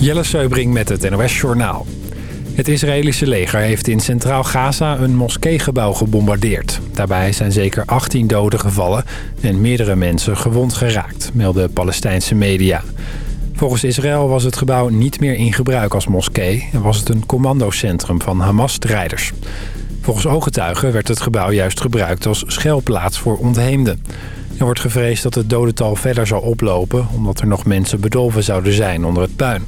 Jelle Seubring met het NOS Journaal. Het Israëlische leger heeft in Centraal Gaza een moskeegebouw gebombardeerd. Daarbij zijn zeker 18 doden gevallen en meerdere mensen gewond geraakt, melden Palestijnse media. Volgens Israël was het gebouw niet meer in gebruik als moskee... en was het een commandocentrum van Hamas-strijders. Volgens ooggetuigen werd het gebouw juist gebruikt als schuilplaats voor ontheemden. Er wordt gevreesd dat het dodental verder zal oplopen... omdat er nog mensen bedolven zouden zijn onder het puin.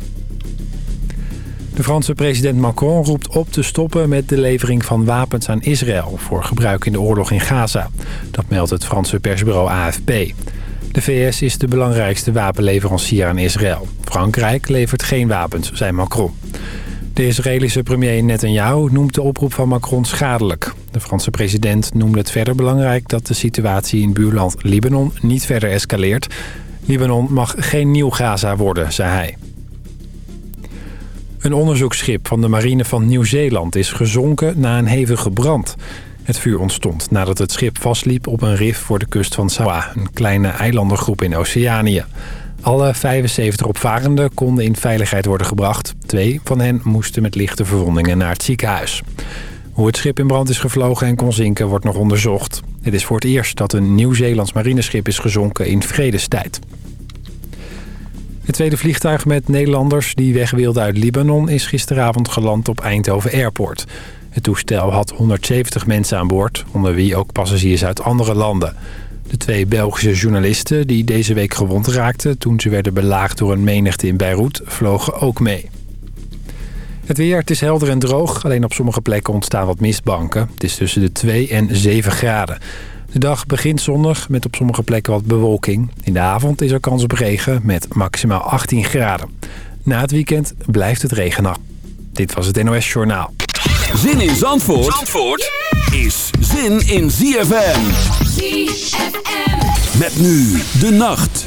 De Franse president Macron roept op te stoppen met de levering van wapens aan Israël... voor gebruik in de oorlog in Gaza. Dat meldt het Franse persbureau AFP. De VS is de belangrijkste wapenleverancier aan Israël. Frankrijk levert geen wapens, zei Macron. De Israëlische premier Netanyahu noemt de oproep van Macron schadelijk. De Franse president noemde het verder belangrijk dat de situatie in buurland Libanon niet verder escaleert. Libanon mag geen nieuw Gaza worden, zei hij. Een onderzoeksschip van de marine van Nieuw-Zeeland is gezonken na een hevige brand. Het vuur ontstond nadat het schip vastliep op een rif voor de kust van Sawa, een kleine eilandengroep in Oceanië. Alle 75 opvarenden konden in veiligheid worden gebracht. Twee van hen moesten met lichte verwondingen naar het ziekenhuis. Hoe het schip in brand is gevlogen en kon zinken wordt nog onderzocht. Het is voor het eerst dat een Nieuw-Zeelands marineschip is gezonken in vredestijd. Het tweede vliegtuig met Nederlanders die weg wilden uit Libanon... is gisteravond geland op Eindhoven Airport. Het toestel had 170 mensen aan boord, onder wie ook passagiers uit andere landen. De twee Belgische journalisten die deze week gewond raakten... toen ze werden belaagd door een menigte in Beirut, vlogen ook mee. Het weer, het is helder en droog. Alleen op sommige plekken ontstaan wat mistbanken. Het is tussen de 2 en 7 graden. De dag begint zonnig met op sommige plekken wat bewolking. In de avond is er kans op regen met maximaal 18 graden. Na het weekend blijft het regenen. Dit was het NOS Journaal. Zin in Zandvoort, Zandvoort is zin in ZFM. ZFM. Met nu de nacht.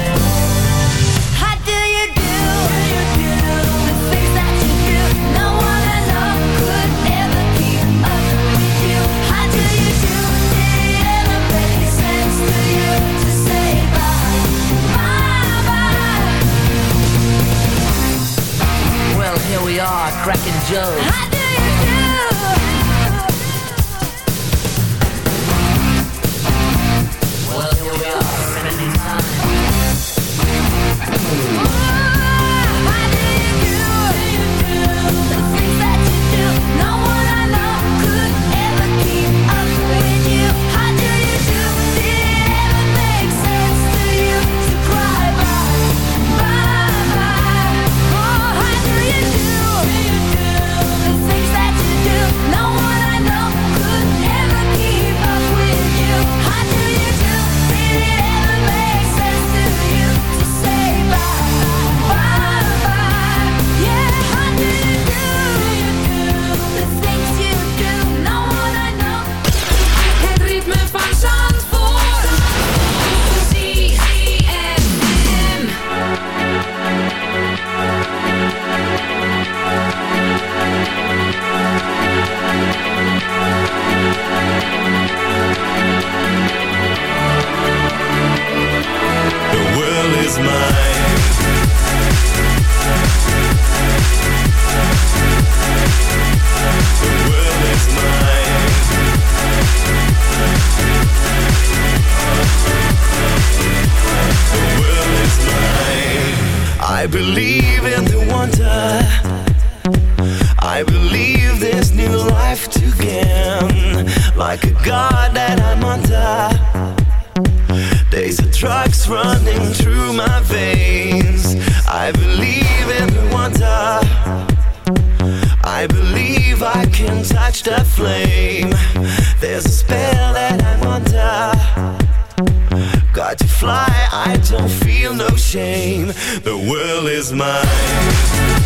cracking jokes. The world is mine.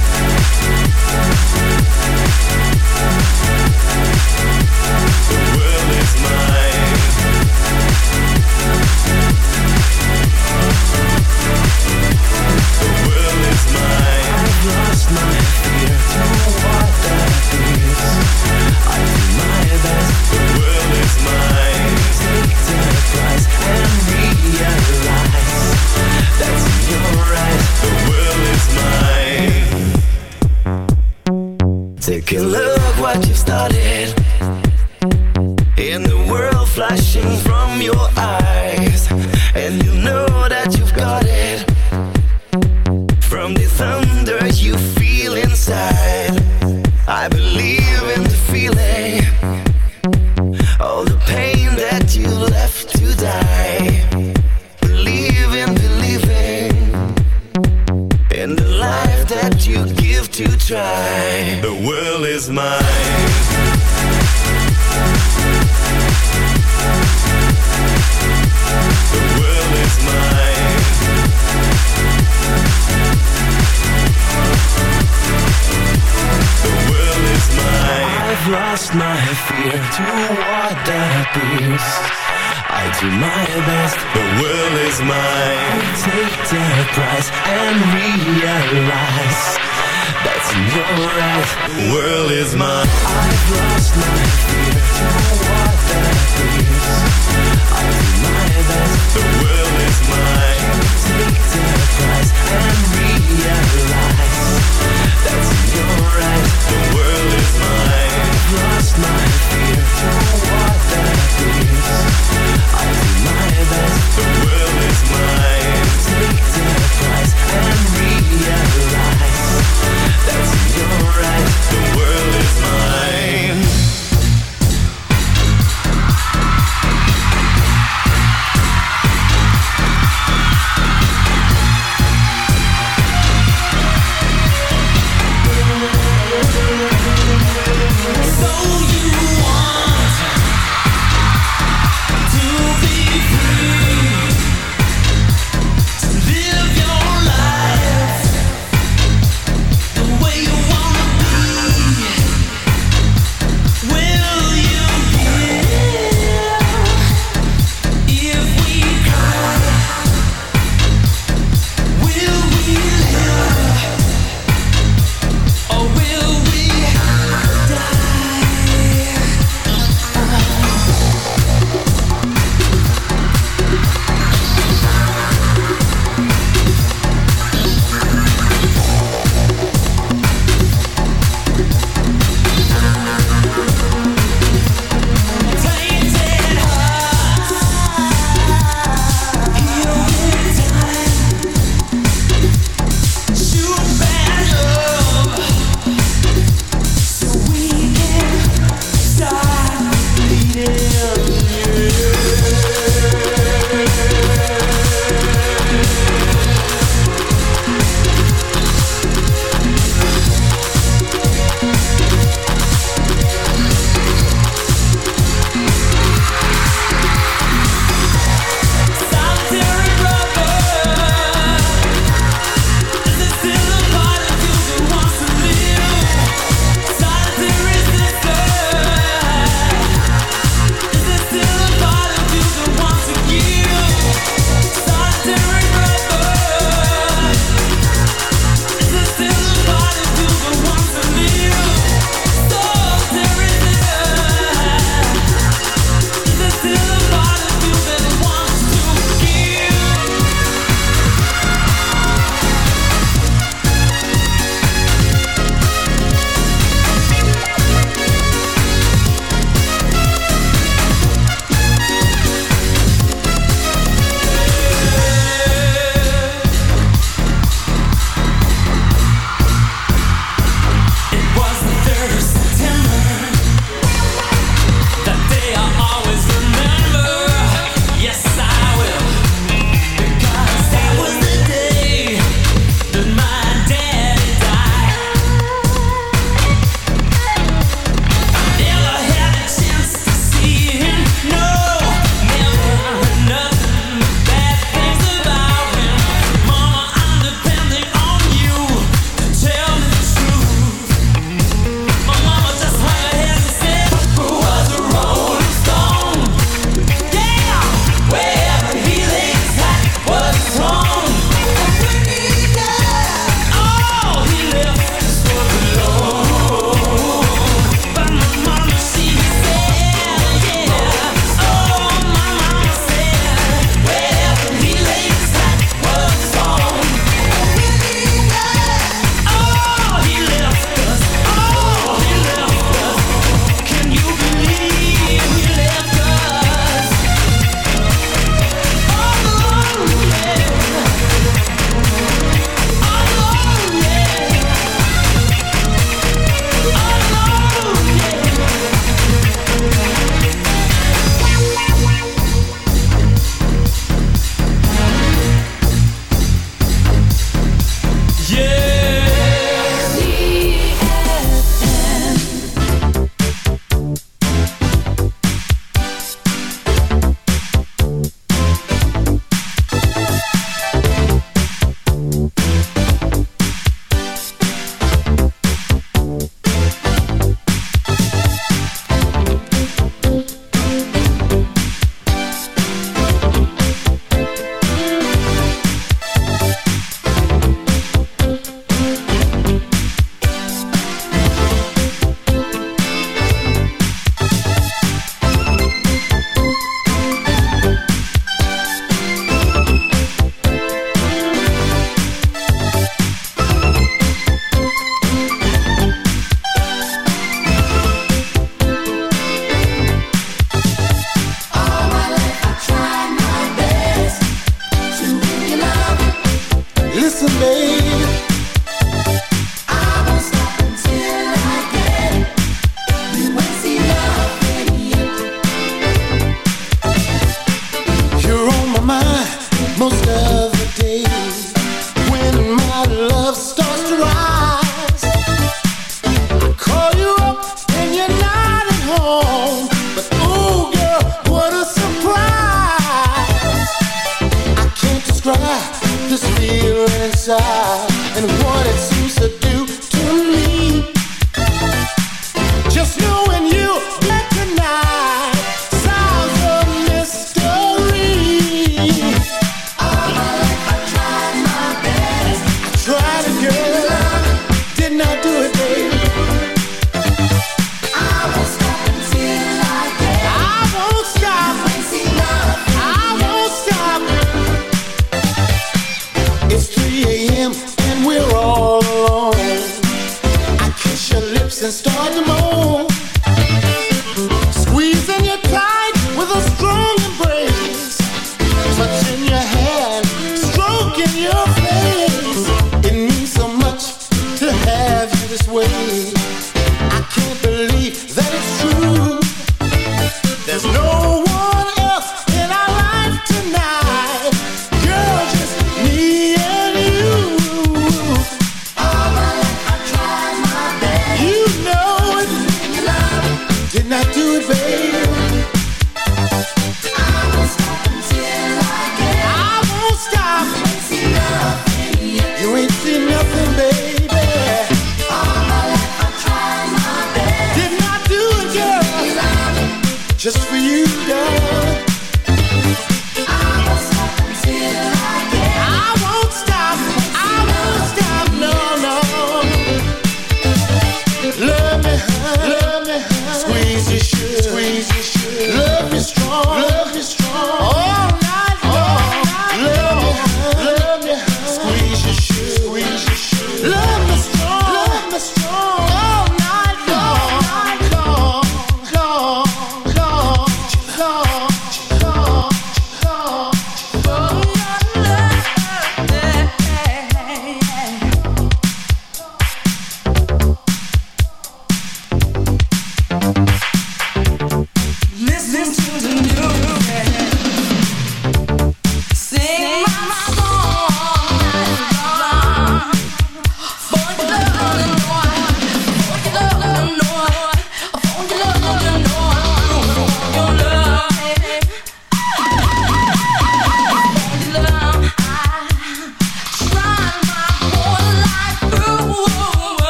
inside and what it's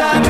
sunshine.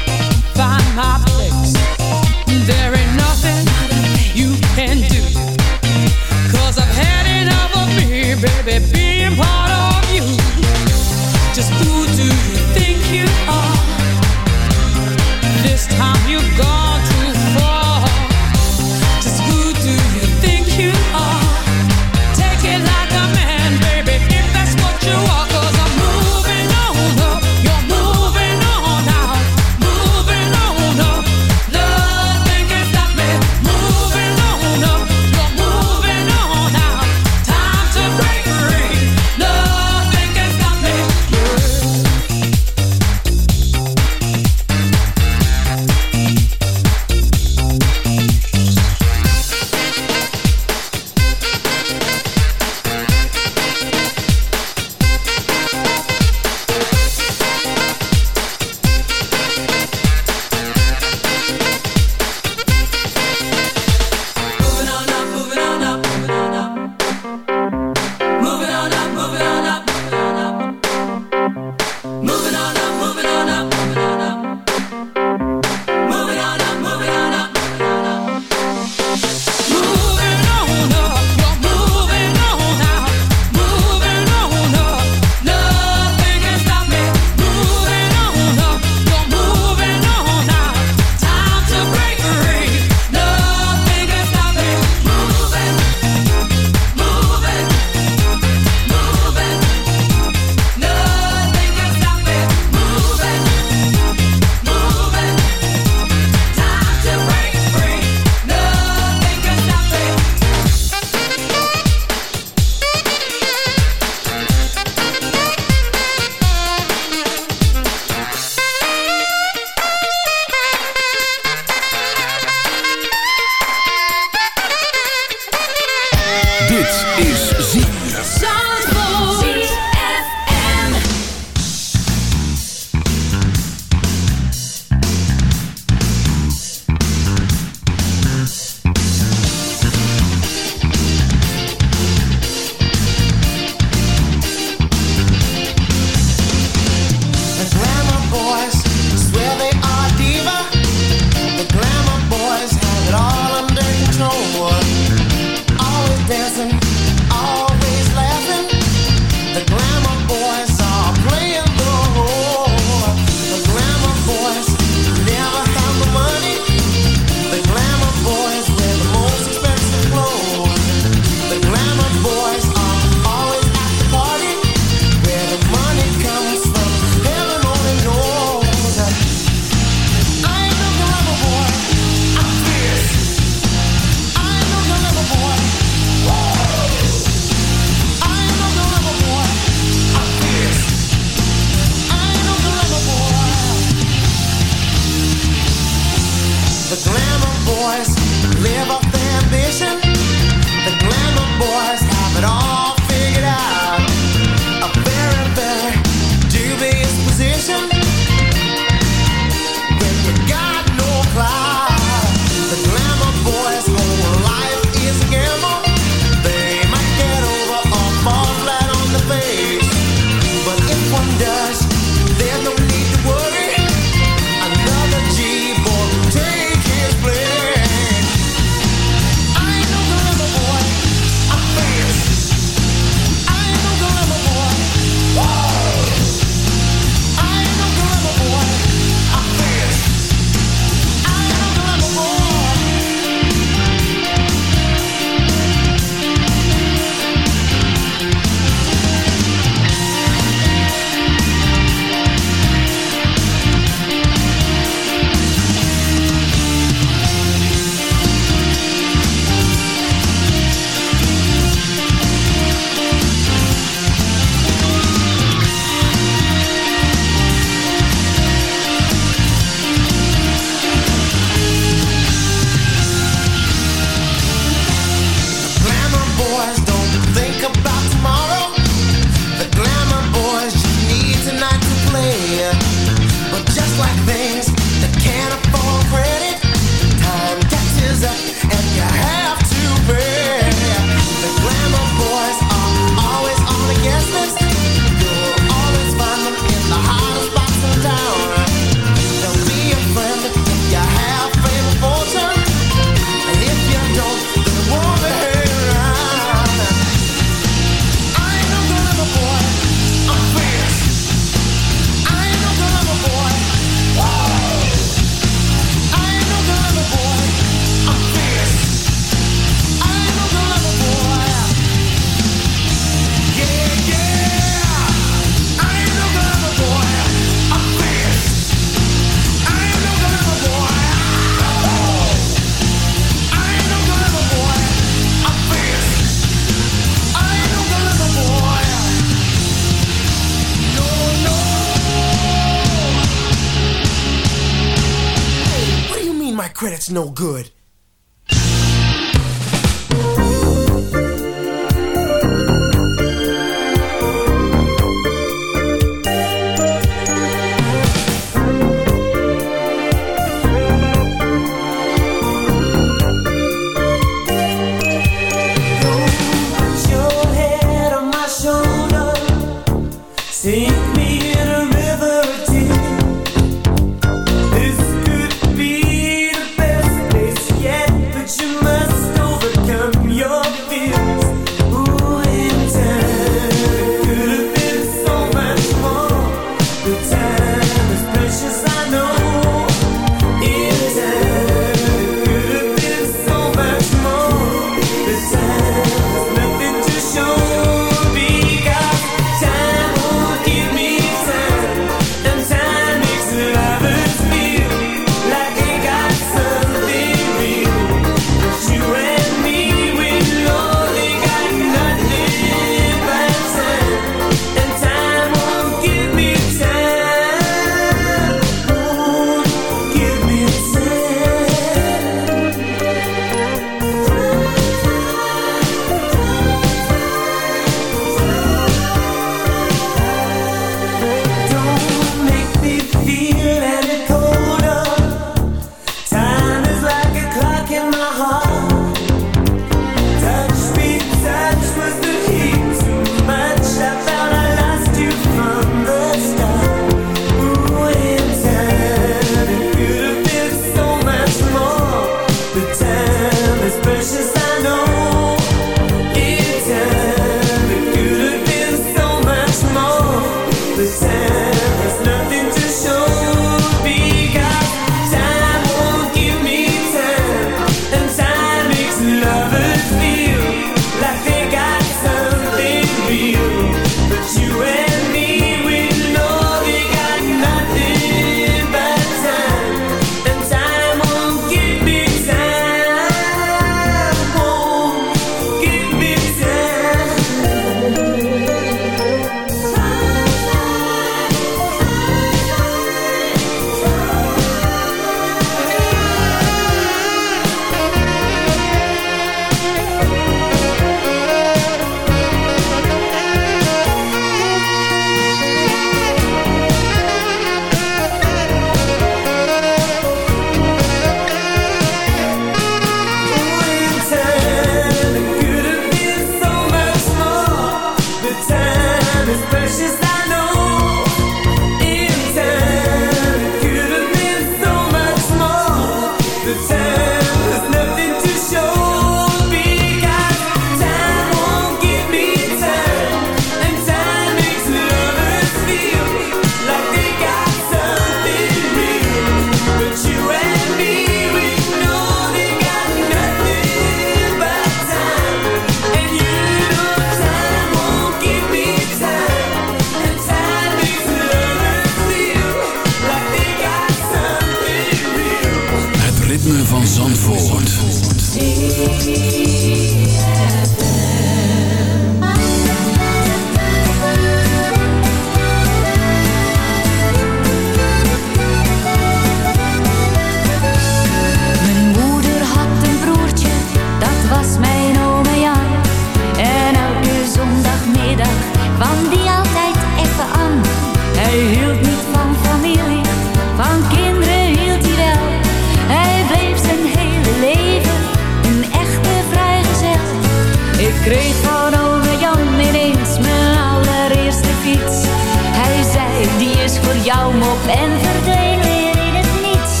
voor jou mop en verdween weer in het niets.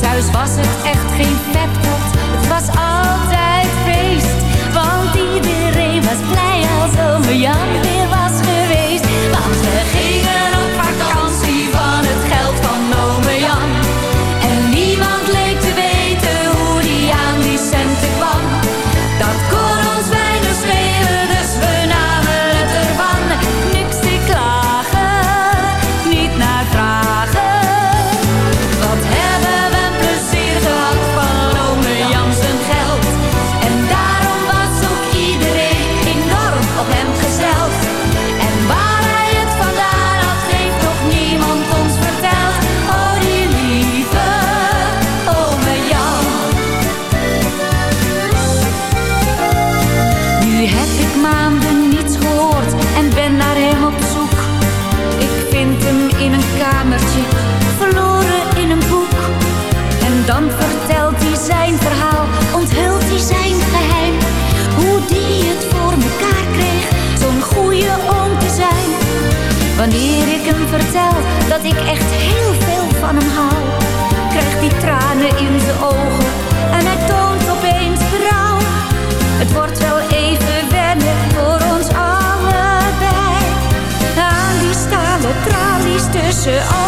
Thuis was het echt geen peptot, het was altijd feest. Want iedereen was blij als over jou. to all